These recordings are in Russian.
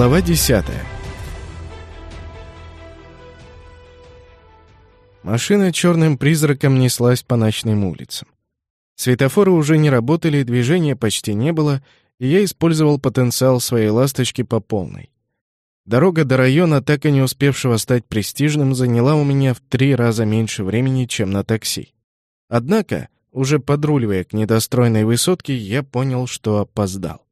Глава 10 Машина черным призраком неслась по ночным улицам. Светофоры уже не работали, движения почти не было, и я использовал потенциал своей ласточки по полной. Дорога до района, так и не успевшего стать престижным, заняла у меня в три раза меньше времени, чем на такси. Однако, уже подруливая к недостроенной высотке, я понял, что опоздал.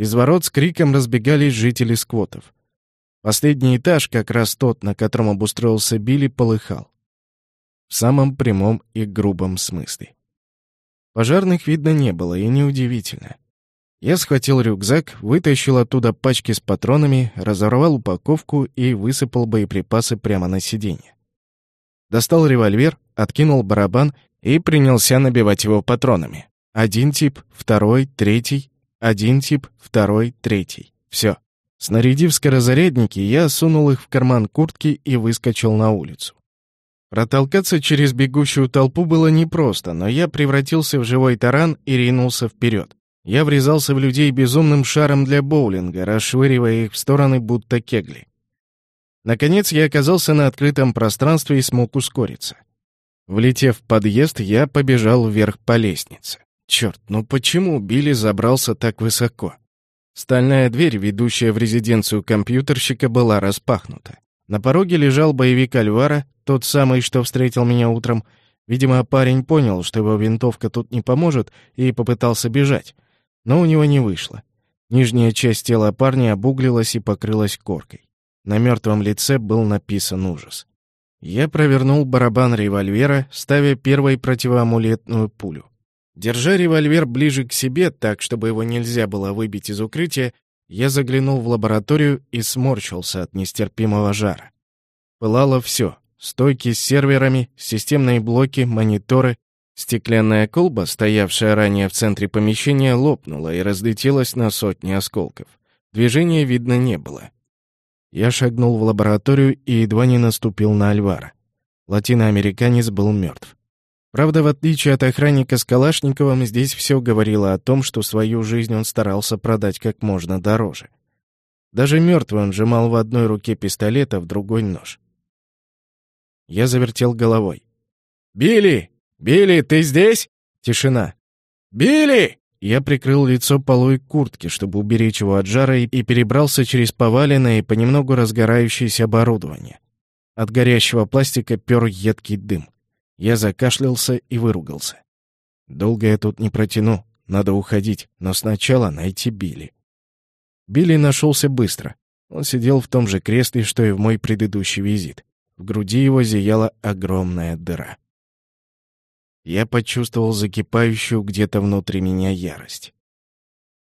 Из ворот с криком разбегались жители сквотов. Последний этаж, как раз тот, на котором обустроился Билли, полыхал. В самом прямом и грубом смысле. Пожарных видно не было, и неудивительно. Я схватил рюкзак, вытащил оттуда пачки с патронами, разорвал упаковку и высыпал боеприпасы прямо на сиденье. Достал револьвер, откинул барабан и принялся набивать его патронами. Один тип, второй, третий, один тип, второй, третий. Все. Снарядив скорозарядники, я сунул их в карман куртки и выскочил на улицу. Протолкаться через бегущую толпу было непросто, но я превратился в живой таран и ринулся вперед. Я врезался в людей безумным шаром для боулинга, расшвыривая их в стороны, будто кегли. Наконец я оказался на открытом пространстве и смог ускориться. Влетев в подъезд, я побежал вверх по лестнице. Черт, ну почему Билли забрался так высоко? Стальная дверь, ведущая в резиденцию компьютерщика, была распахнута. На пороге лежал боевик Альвара, тот самый, что встретил меня утром. Видимо, парень понял, что его винтовка тут не поможет, и попытался бежать. Но у него не вышло. Нижняя часть тела парня обуглилась и покрылась коркой. На мертвом лице был написан ужас. Я провернул барабан револьвера, ставя первой противоамулетную пулю. Держа револьвер ближе к себе, так, чтобы его нельзя было выбить из укрытия, я заглянул в лабораторию и сморщился от нестерпимого жара. Пылало все — стойки с серверами, системные блоки, мониторы. Стеклянная колба, стоявшая ранее в центре помещения, лопнула и разлетелась на сотни осколков. Движения видно не было. Я шагнул в лабораторию и едва не наступил на Альвара. Латиноамериканец был мертв. Правда, в отличие от охранника с Калашниковым, здесь все говорило о том, что свою жизнь он старался продать как можно дороже. Даже мертвый он сжимал в одной руке пистолет, а в другой — нож. Я завертел головой. «Билли! Билли, ты здесь?» Тишина. «Билли!» Я прикрыл лицо полой куртки, чтобы уберечь его от жара, и перебрался через поваленное и понемногу разгорающееся оборудование. От горящего пластика пер едкий дым. Я закашлялся и выругался. Долго я тут не протяну, надо уходить, но сначала найти Билли. Билли нашелся быстро. Он сидел в том же кресле, что и в мой предыдущий визит. В груди его зияла огромная дыра. Я почувствовал закипающую где-то внутри меня ярость.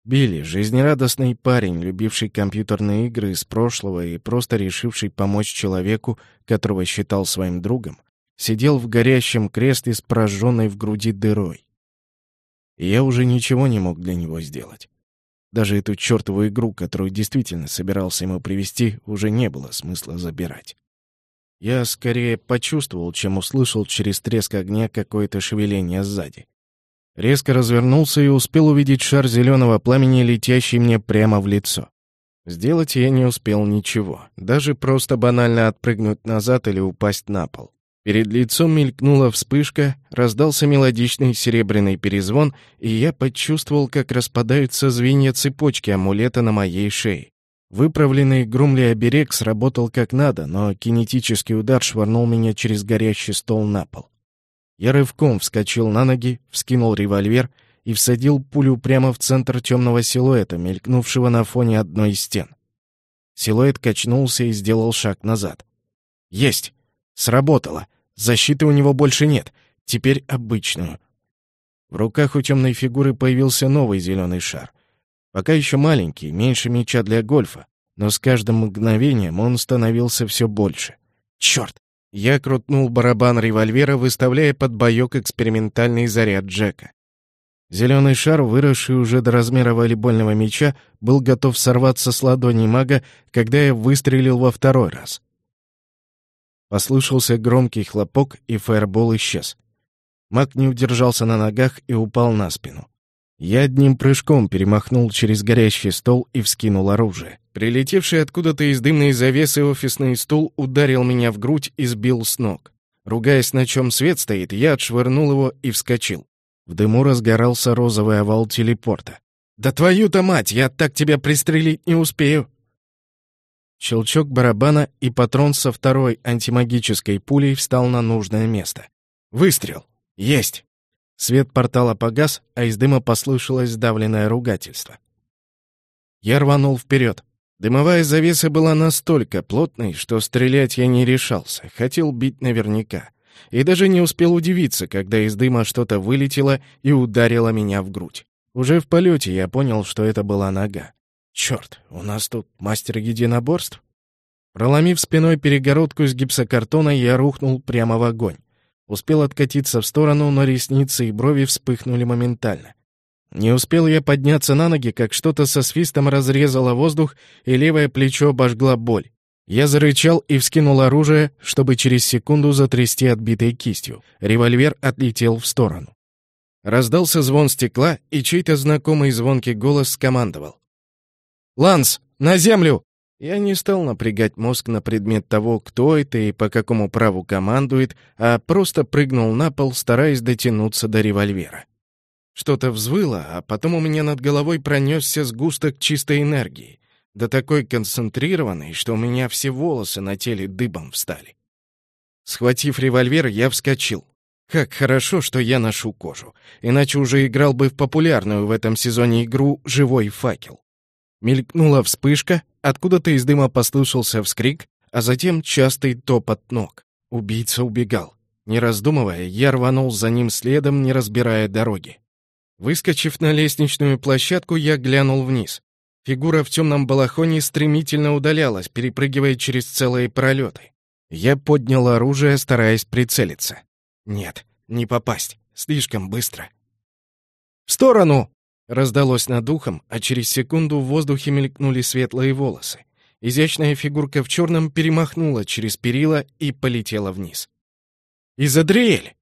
Билли, жизнерадостный парень, любивший компьютерные игры из прошлого и просто решивший помочь человеку, которого считал своим другом, сидел в горящем кресле с прожженной в груди дырой. И я уже ничего не мог для него сделать. Даже эту чертову игру, которую действительно собирался ему привести, уже не было смысла забирать. Я скорее почувствовал, чем услышал через треск огня какое-то шевеление сзади. Резко развернулся и успел увидеть шар зеленого пламени, летящий мне прямо в лицо. Сделать я не успел ничего, даже просто банально отпрыгнуть назад или упасть на пол. Перед лицом мелькнула вспышка, раздался мелодичный серебряный перезвон, и я почувствовал, как распадаются звенья цепочки амулета на моей шее. Выправленный Грумли оберег сработал как надо, но кинетический удар швырнул меня через горящий стол на пол. Я рывком вскочил на ноги, вскинул револьвер и всадил пулю прямо в центр темного силуэта, мелькнувшего на фоне одной из стен. Силуэт качнулся и сделал шаг назад. «Есть! Сработало! Защиты у него больше нет. Теперь обычную. В руках у темной фигуры появился новый зеленый шар. Пока еще маленький, меньше мяча для гольфа, но с каждым мгновением он становился все больше. Черт! Я крутнул барабан револьвера, выставляя под боек экспериментальный заряд Джека. Зеленый шар, выросший уже до размера волейбольного мяча, был готов сорваться с ладони мага, когда я выстрелил во второй раз. Послышался громкий хлопок, и фаербол исчез. Маг не удержался на ногах и упал на спину. Я одним прыжком перемахнул через горящий стол и вскинул оружие. Прилетевший откуда-то из дымной завесы офисный стул ударил меня в грудь и сбил с ног. Ругаясь, на чем свет стоит, я отшвырнул его и вскочил. В дыму разгорался розовый овал телепорта. «Да твою-то мать, я так тебя пристрелить не успею!» Щелчок барабана, и патрон со второй антимагической пулей встал на нужное место. «Выстрел! Есть!» Свет портала погас, а из дыма послышалось сдавленное ругательство. Я рванул вперед. Дымовая завеса была настолько плотной, что стрелять я не решался, хотел бить наверняка. И даже не успел удивиться, когда из дыма что-то вылетело и ударило меня в грудь. Уже в полете я понял, что это была нога. Черт, у нас тут мастер единоборств? Проломив спиной перегородку из гипсокартона, я рухнул прямо в огонь. Успел откатиться в сторону, но ресницы и брови вспыхнули моментально. Не успел я подняться на ноги, как что-то со свистом разрезало воздух, и левое плечо обожгла боль. Я зарычал и вскинул оружие, чтобы через секунду затрясти отбитой кистью. Револьвер отлетел в сторону. Раздался звон стекла, и чей-то знакомый звонкий голос скомандовал. «Ланс, на землю!» Я не стал напрягать мозг на предмет того, кто это и по какому праву командует, а просто прыгнул на пол, стараясь дотянуться до револьвера. Что-то взвыло, а потом у меня над головой пронесся сгусток чистой энергии, да такой концентрированный, что у меня все волосы на теле дыбом встали. Схватив револьвер, я вскочил. Как хорошо, что я ношу кожу, иначе уже играл бы в популярную в этом сезоне игру «Живой факел». Мелькнула вспышка, откуда-то из дыма послышался вскрик, а затем частый топот ног. Убийца убегал. Не раздумывая, я рванул за ним следом, не разбирая дороги. Выскочив на лестничную площадку, я глянул вниз. Фигура в темном балахоне стремительно удалялась, перепрыгивая через целые пролеты. Я поднял оружие, стараясь прицелиться. Нет, не попасть. Слишком быстро. «В сторону!» Раздалось над ухом, а через секунду в воздухе мелькнули светлые волосы. Изящная фигурка в черном перемахнула через перила и полетела вниз. «Изадриэль!»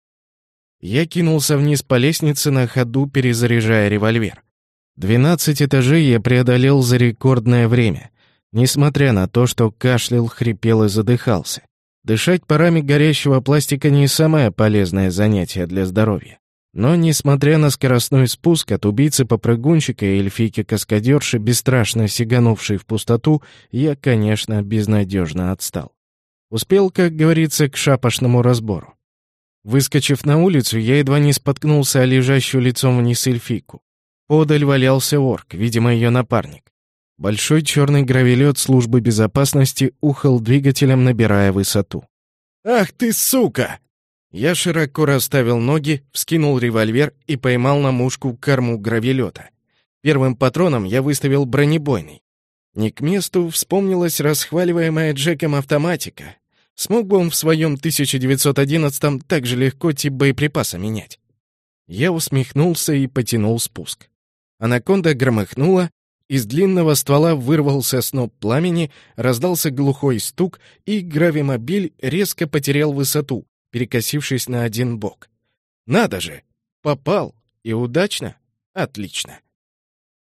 Я кинулся вниз по лестнице на ходу, перезаряжая револьвер. Двенадцать этажей я преодолел за рекордное время, несмотря на то, что кашлял, хрипел и задыхался. Дышать парами горящего пластика не самое полезное занятие для здоровья. Но, несмотря на скоростной спуск от убийцы-попрыгунчика и эльфийки-каскадерши, бесстрашно сиганувшей в пустоту, я, конечно, безнадежно отстал. Успел, как говорится, к шапошному разбору. Выскочив на улицу, я едва не споткнулся о лежащую лицом вниз эльфийку. Подаль валялся орк, видимо, ее напарник. Большой черный гравелет службы безопасности ухал двигателем, набирая высоту. «Ах ты, сука!» Я широко расставил ноги, вскинул револьвер и поймал на мушку корму гравелета. Первым патроном я выставил бронебойный. Не к месту вспомнилась расхваливаемая Джеком автоматика. Смог бы он в своем 1911-м так же легко тип боеприпаса менять? Я усмехнулся и потянул спуск. Анаконда громыхнула, из длинного ствола вырвался сноп пламени, раздался глухой стук, и гравимобиль резко потерял высоту, перекосившись на один бок. «Надо же! Попал! И удачно? Отлично!»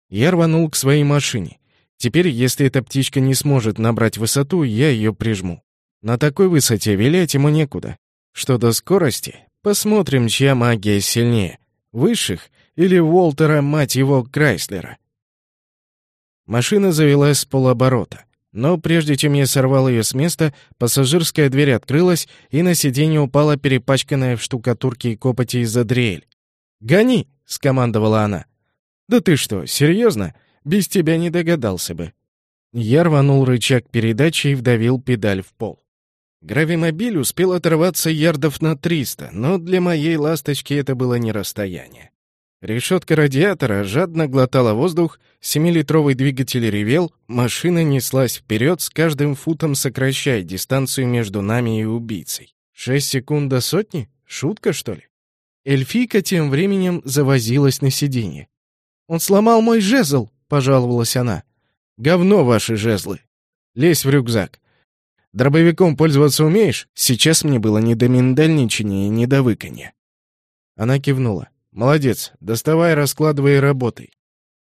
Я рванул к своей машине. Теперь, если эта птичка не сможет набрать высоту, я ее прижму. На такой высоте вилять ему некуда. Что до скорости, посмотрим, чья магия сильнее. Высших или Уолтера, мать его, Крайслера. Машина завелась с полоборота. Но прежде чем я сорвал ее с места, пассажирская дверь открылась, и на сиденье упала перепачканная в штукатурке и копоти Изадриэль. «Гони!» — скомандовала она. «Да ты что, серьезно? Без тебя не догадался бы». Я рванул рычаг передачи и вдавил педаль в пол. Гравимобиль успел оторваться ярдов на триста, но для моей ласточки это было не расстояние. Решетка радиатора жадно глотала воздух, семилитровый двигатель ревел, машина неслась вперед, с каждым футом сокращая дистанцию между нами и убийцей. Шесть секунд до сотни? Шутка, что ли? Эльфийка тем временем завозилась на сиденье. «Он сломал мой жезл!» — пожаловалась она. «Говно ваши жезлы! Лезь в рюкзак. Дробовиком пользоваться умеешь? Сейчас мне было не до миндальничания и не до выканья». Она кивнула. Молодец, доставай, раскладывай и работай.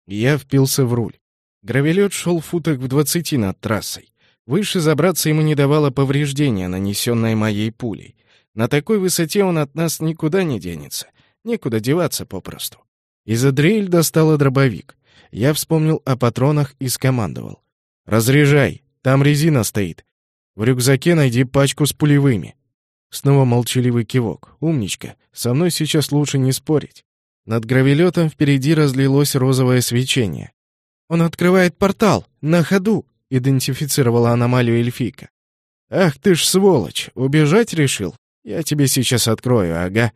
Я впился в руль. Гравелет шел футок в двадцати над трассой. Выше забраться ему не давало повреждения, нанесенное моей пулей. На такой высоте он от нас никуда не денется. Некуда деваться попросту. Изадрель достала дробовик. Я вспомнил о патронах и скомандовал. «Разряжай, там резина стоит. В рюкзаке найди пачку с пулевыми». Снова молчаливый кивок. «Умничка, со мной сейчас лучше не спорить». Над гравелетом впереди разлилось розовое свечение. «Он открывает портал! На ходу!» — идентифицировала аномалию эльфийка. «Ах ты ж сволочь! Убежать решил? Я тебе сейчас открою, ага».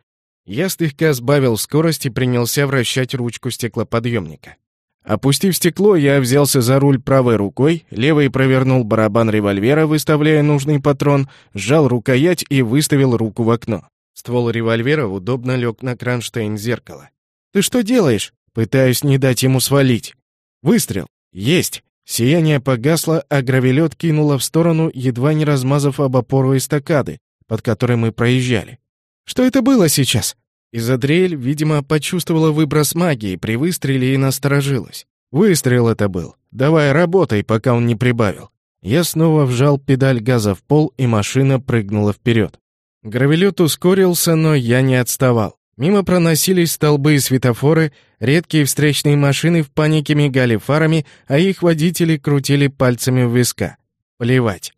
Я слегка сбавил скорость и принялся вращать ручку стеклоподъемника. Опустив стекло, я взялся за руль правой рукой, левой провернул барабан револьвера, выставляя нужный патрон, сжал рукоять и выставил руку в окно. Ствол револьвера удобно лег на кронштейн зеркала. «Ты что делаешь?» «Пытаюсь не дать ему свалить». «Выстрел! Есть!» Сияние погасло, а гравелет кинуло в сторону, едва не размазав об опору эстакады, под которой мы проезжали. «Что это было сейчас?» Изадриэль, видимо, почувствовала выброс магии при выстреле и насторожилась. Выстрел это был. Давай работай, пока он не прибавил. Я снова вжал педаль газа в пол, и машина прыгнула вперед. Гравелет ускорился, но я не отставал. Мимо проносились столбы и светофоры, редкие встречные машины в панике мигали фарами, а их водители крутили пальцами в виска. Плевать.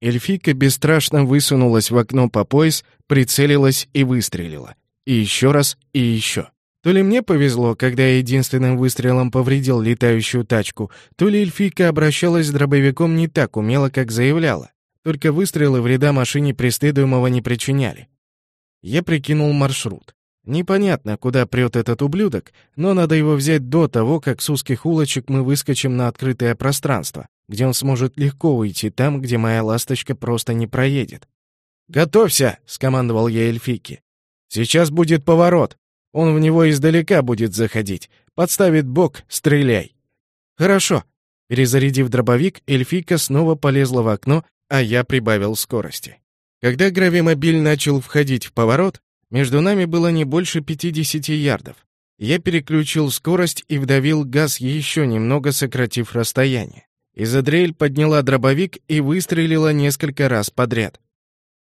Эльфийка бесстрашно высунулась в окно по пояс, прицелилась и выстрелила. И еще раз, и еще. То ли мне повезло, когда я единственным выстрелом повредил летающую тачку, то ли эльфийка обращалась с дробовиком не так умело, как заявляла. Только выстрелы вреда машине преследуемого не причиняли. Я прикинул маршрут. Непонятно, куда прет этот ублюдок, но надо его взять до того, как с узких улочек мы выскочим на открытое пространство, где он сможет легко уйти там, где моя ласточка просто не проедет. «Готовься!» — скомандовал я эльфийке. Сейчас будет поворот. Он в него издалека будет заходить. Подставит бок, стреляй. Хорошо. Перезарядив дробовик, эльфийка снова полезла в окно, а я прибавил скорости. Когда гравимобиль начал входить в поворот, между нами было не больше 50 ярдов. Я переключил скорость и вдавил газ еще немного, сократив расстояние. Изадрель подняла дробовик и выстрелила несколько раз подряд.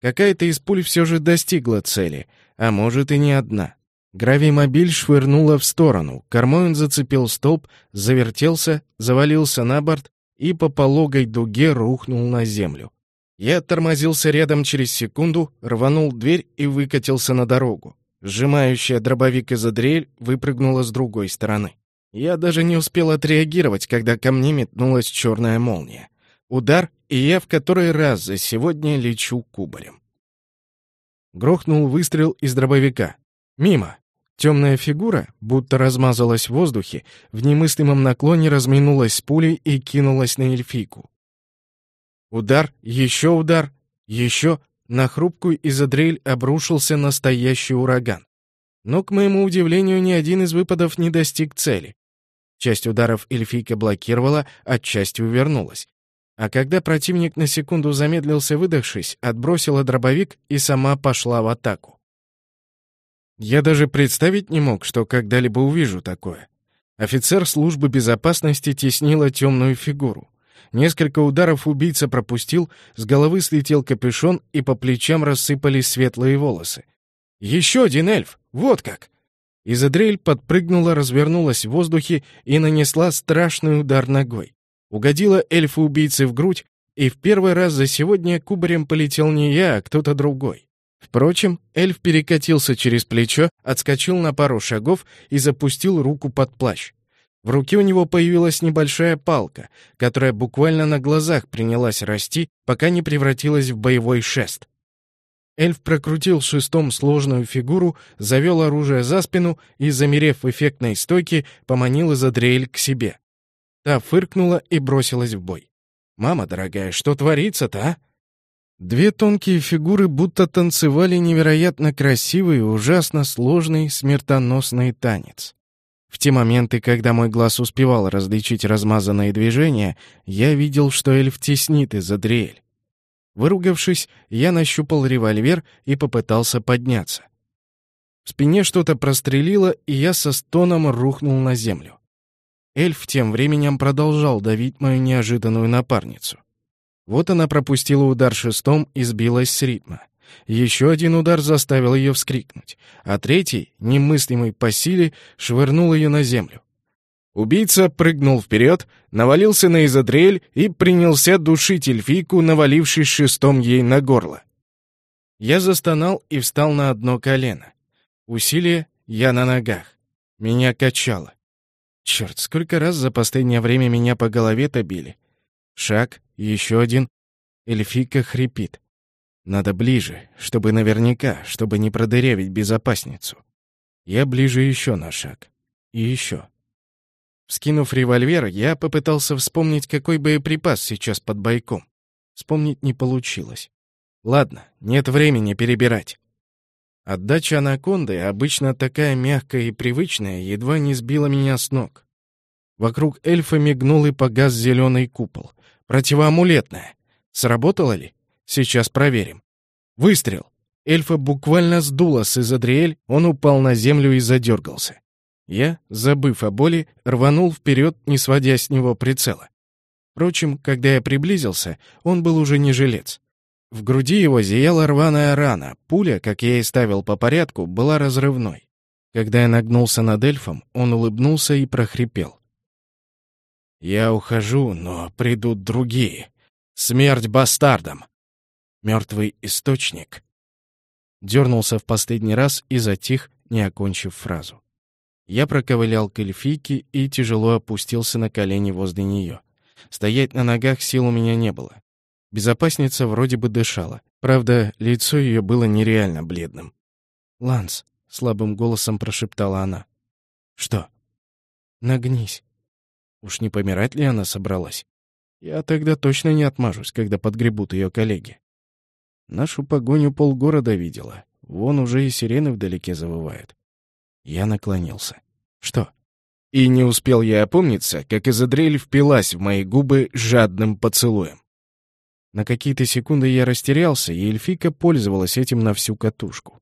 Какая-то из пуль все же достигла цели, а может и не одна. Гравимобиль швырнула в сторону, кормой он зацепил столб, завертелся, завалился на борт и по пологой дуге рухнул на землю. Я тормозился рядом через секунду, рванул дверь и выкатился на дорогу. Сжимающая дробовик из дрель выпрыгнула с другой стороны. Я даже не успел отреагировать, когда ко мне метнулась черная молния. Удар, и я в который раз за сегодня лечу кубарем. Грохнул выстрел из дробовика. Мимо. Темная фигура, будто размазалась в воздухе, в немыслимом наклоне разминулась с пулей и кинулась на эльфийку. Удар, еще удар, еще. На хрупкую изодрель обрушился настоящий ураган. Но, к моему удивлению, ни один из выпадов не достиг цели. Часть ударов эльфийка блокировала, а часть увернулась. А когда противник на секунду замедлился, выдохшись, отбросила дробовик и сама пошла в атаку. Я даже представить не мог, что когда-либо увижу такое. Офицер службы безопасности теснила темную фигуру. Несколько ударов убийца пропустил, с головы слетел капюшон, и по плечам рассыпались светлые волосы. «Еще один эльф! Вот как!» Изадрель подпрыгнула, развернулась в воздухе и нанесла страшный удар ногой. Угодила эльфу-убийце в грудь, и в первый раз за сегодня кубарем полетел не я, а кто-то другой. Впрочем, эльф перекатился через плечо, отскочил на пару шагов и запустил руку под плащ. В руке у него появилась небольшая палка, которая буквально на глазах принялась расти, пока не превратилась в боевой шест. Эльф прокрутил шестом сложную фигуру, завел оружие за спину и, замерев в эффектной стойке, поманил Изадриэль к себе. Та фыркнула и бросилась в бой. «Мама дорогая, что творится-то, а?» Две тонкие фигуры будто танцевали невероятно красивый и ужасно сложный смертоносный танец. В те моменты, когда мой глаз успевал различить размазанные движения, я видел, что эльф теснит из-за дрель. Выругавшись, я нащупал револьвер и попытался подняться. В спине что-то прострелило, и я со стоном рухнул на землю. Эльф тем временем продолжал давить мою неожиданную напарницу. Вот она пропустила удар шестом и сбилась с ритма. Еще один удар заставил ее вскрикнуть, а третий, немыслимый по силе, швырнул ее на землю. Убийца прыгнул вперед, навалился на Изодрель и принялся душить эльфийку, навалившись шестом ей на горло. Я застонал и встал на одно колено. Усилие я на ногах. Меня качало. Черт, сколько раз за последнее время меня по голове-то били. Шаг, еще один. Эльфийка хрипит. Надо ближе, чтобы наверняка, чтобы не продырявить безопасницу. Я ближе еще на шаг. И еще. Скинув револьвер, я попытался вспомнить, какой боеприпас сейчас под бойком. Вспомнить не получилось. Ладно, нет времени перебирать. Отдача анаконды, обычно такая мягкая и привычная, едва не сбила меня с ног. Вокруг эльфа мигнул и погас зеленый купол. Противоамулетная. Сработало ли? Сейчас проверим. Выстрел. Эльфа буквально сдуло с Изадриэль, он упал на землю и задергался. Я, забыв о боли, рванул вперед, не сводя с него прицела. Впрочем, когда я приблизился, он был уже не жилец. В груди его зияла рваная рана, пуля, как я и ставил по порядку, была разрывной. Когда я нагнулся над эльфом, он улыбнулся и прохрипел. «Я ухожу, но придут другие. Смерть бастардам!» Мертвый источник. Дернулся в последний раз и затих, не окончив фразу. Я проковылял к эльфийке и тяжело опустился на колени возле нее. Стоять на ногах сил у меня не было. Безопасница вроде бы дышала. Правда, лицо ее было нереально бледным. «Ланс», — слабым голосом прошептала она. «Что?» «Нагнись». Уж не помирать ли она собралась? Я тогда точно не отмажусь, когда подгребут ее коллеги. Нашу погоню полгорода видела. Вон уже и сирены вдалеке завывают. Я наклонился. «Что?» И не успел я опомниться, как Изадрель впилась в мои губы жадным поцелуем. На какие-то секунды я растерялся, и эльфика пользовалась этим на всю катушку.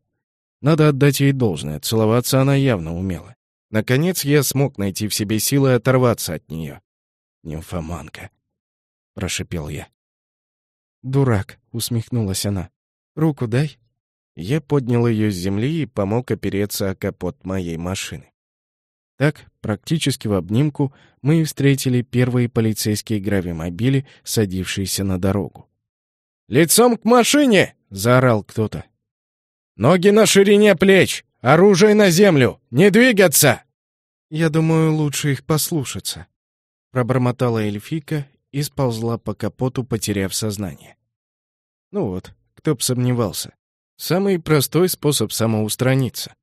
Надо отдать ей должное, целоваться она явно умела. Наконец я смог найти в себе силы оторваться от нее. «Нимфоманка», — прошипел я. «Дурак», — усмехнулась она. «Руку дай». Я поднял ее с земли и помог опереться о капот моей машины. Так, практически в обнимку, мы встретили первые полицейские гравимобили, садившиеся на дорогу. «Лицом к машине!» — заорал кто-то. «Ноги на ширине плеч! Оружие на землю! Не двигаться!» «Я думаю, лучше их послушаться», — пробормотала эльфика и сползла по капоту, потеряв сознание. Ну вот, кто б сомневался. Самый простой способ самоустраниться.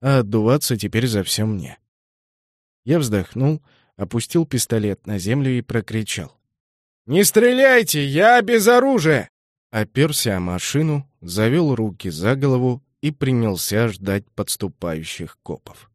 А отдуваться теперь за все мне. Я вздохнул, опустил пистолет на землю и прокричал. «Не стреляйте! Я без оружия!» Оперся о машину, завел руки за голову и принялся ждать подступающих копов.